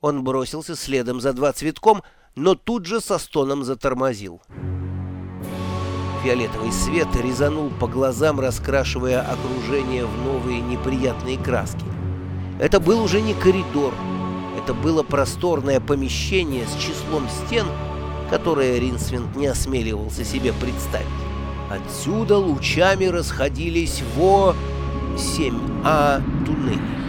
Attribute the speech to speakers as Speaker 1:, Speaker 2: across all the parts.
Speaker 1: Он бросился следом за два цветком, но тут же со стоном затормозил. Фиолетовый свет резанул по глазам, раскрашивая окружение в новые неприятные краски. Это был уже не коридор, это было просторное помещение с числом стен, которое Ринсвинд не осмеливался себе представить. Отсюда лучами расходились во 7А туннелей.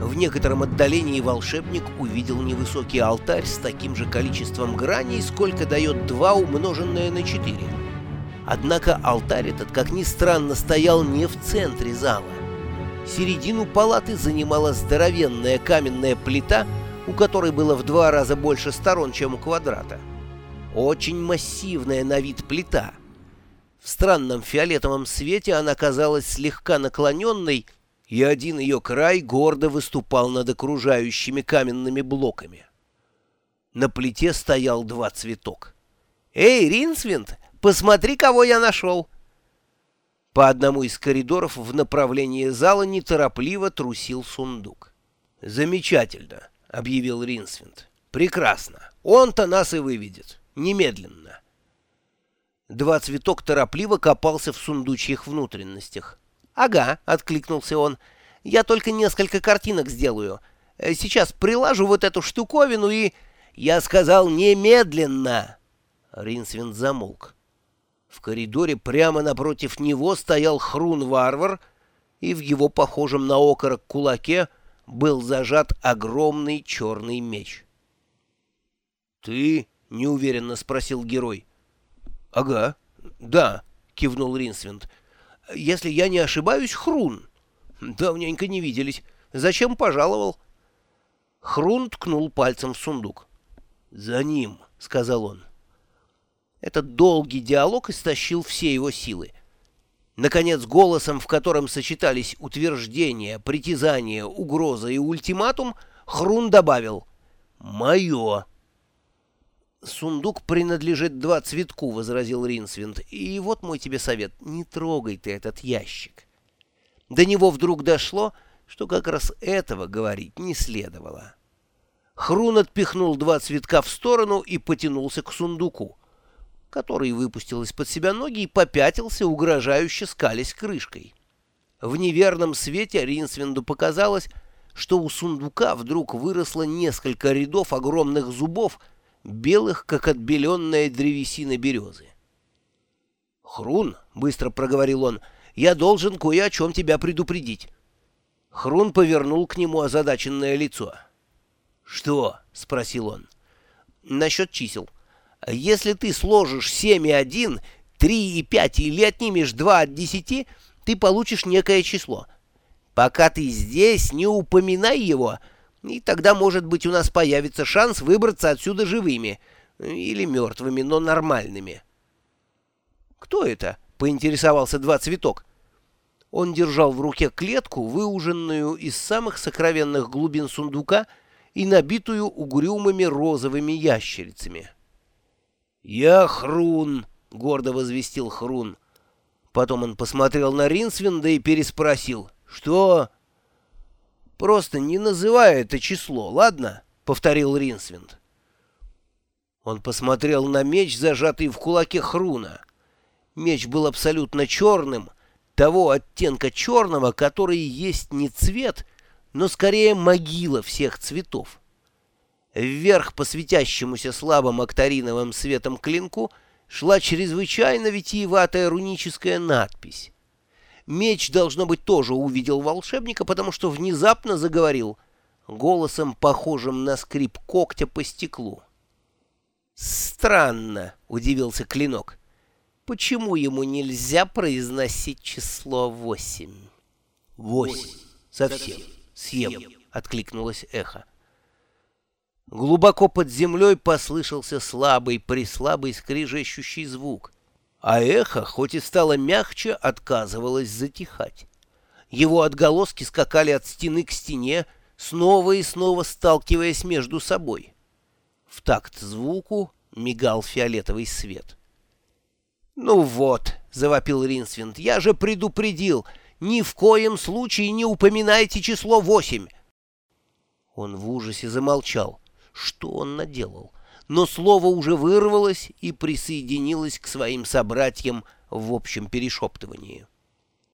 Speaker 1: В некотором отдалении волшебник увидел невысокий алтарь с таким же количеством граней, сколько дает 2 умноженное на 4. Однако алтарь этот, как ни странно, стоял не в центре зала. Середину палаты занимала здоровенная каменная плита, у которой было в два раза больше сторон, чем у квадрата. Очень массивная на вид плита. В странном фиолетовом свете она казалась слегка наклоненной, и один ее край гордо выступал над окружающими каменными блоками. На плите стоял два цветок. «Эй, Ринсвинд, посмотри, кого я нашел!» По одному из коридоров в направлении зала неторопливо трусил сундук. «Замечательно!» — объявил Ринсвинд. «Прекрасно! Он-то нас и выведет. Немедленно!» Два цветок торопливо копался в сундучьих внутренностях. «Ага», — откликнулся он, — «я только несколько картинок сделаю. Э, сейчас прилажу вот эту штуковину и...» «Я сказал немедленно!» Ринсвинд замолк. В коридоре прямо напротив него стоял Хрун-варвар, и в его похожем на окорок кулаке был зажат огромный черный меч. «Ты?» — неуверенно спросил герой. «Ага, да», — кивнул Ринсвинд если я не ошибаюсь, Хрун. Давненько не виделись. Зачем пожаловал? Хрун ткнул пальцем в сундук. «За ним», — сказал он. Этот долгий диалог истощил все его силы. Наконец, голосом, в котором сочетались утверждения, притязания, угроза и ультиматум, Хрун добавил «Мое». «Сундук принадлежит два цветку», — возразил Ринсвинд. «И вот мой тебе совет. Не трогай ты этот ящик». До него вдруг дошло, что как раз этого говорить не следовало. Хрун отпихнул два цветка в сторону и потянулся к сундуку, который выпустил из-под себя ноги и попятился, угрожающе скались крышкой. В неверном свете Ринсвинду показалось, что у сундука вдруг выросло несколько рядов огромных зубов — белых, как отбеленная древесина березы. «Хрун», — быстро проговорил он, — «я должен кое о чем тебя предупредить». Хрун повернул к нему озадаченное лицо. «Что?» — спросил он. «Насчет чисел. Если ты сложишь семь и один, три и пять или отнимешь два от десяти, ты получишь некое число. Пока ты здесь, не упоминай его, — и тогда, может быть, у нас появится шанс выбраться отсюда живыми. Или мертвыми, но нормальными. «Кто это?» — поинтересовался два цветок. Он держал в руке клетку, выуженную из самых сокровенных глубин сундука и набитую угрюмыми розовыми ящерицами. «Я Хрун!» — гордо возвестил Хрун. Потом он посмотрел на Ринсвинда и переспросил. «Что?» Просто не называй это число, ладно?» — повторил Ринсвинд. Он посмотрел на меч, зажатый в кулаке Хруна. Меч был абсолютно черным, того оттенка черного, который есть не цвет, но скорее могила всех цветов. Вверх по светящемуся слабым акториновым светом клинку шла чрезвычайно витиеватая руническая надпись. Меч, должно быть, тоже увидел волшебника, потому что внезапно заговорил, голосом, похожим на скрип когтя по стеклу. «Странно», — удивился Клинок. «Почему ему нельзя произносить число восемь?»
Speaker 2: «Восемь. Совсем. Съем», —
Speaker 1: откликнулось эхо. Глубоко под землей послышался слабый, прислабый скрижещущий звук а эхо, хоть и стало мягче, отказывалось затихать. Его отголоски скакали от стены к стене, снова и снова сталкиваясь между собой. В такт звуку мигал фиолетовый свет. «Ну вот», — завопил Ринсвинд, — «я же предупредил, ни в коем случае не упоминайте число восемь». Он в ужасе замолчал. Что он наделал? Но слово уже вырвалось и присоединилось к своим собратьям в общем перешептывании.